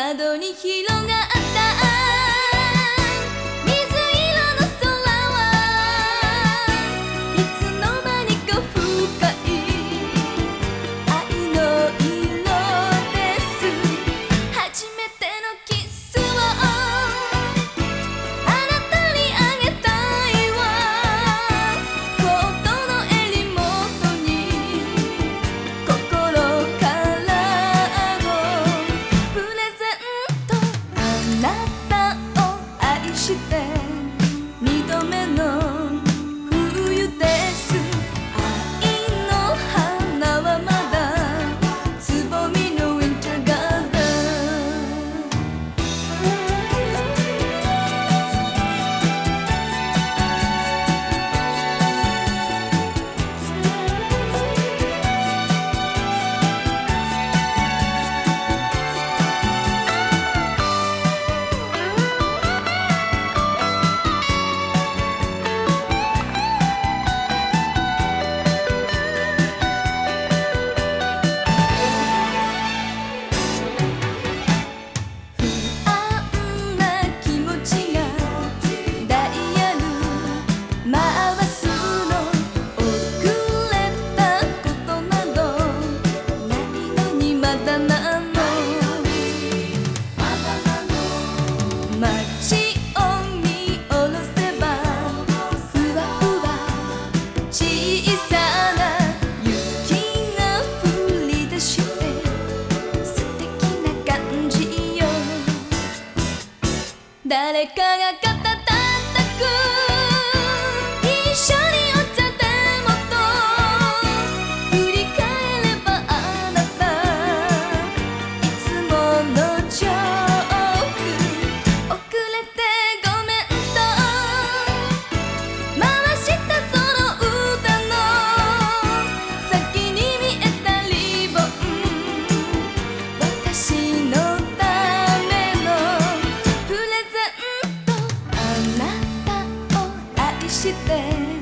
窓に広がって誰かが肩叩く一緒にお茶でもと振り返ればあなたいつものジョーク遅れてごめんと回したその歌の先に見えたリボン私 te der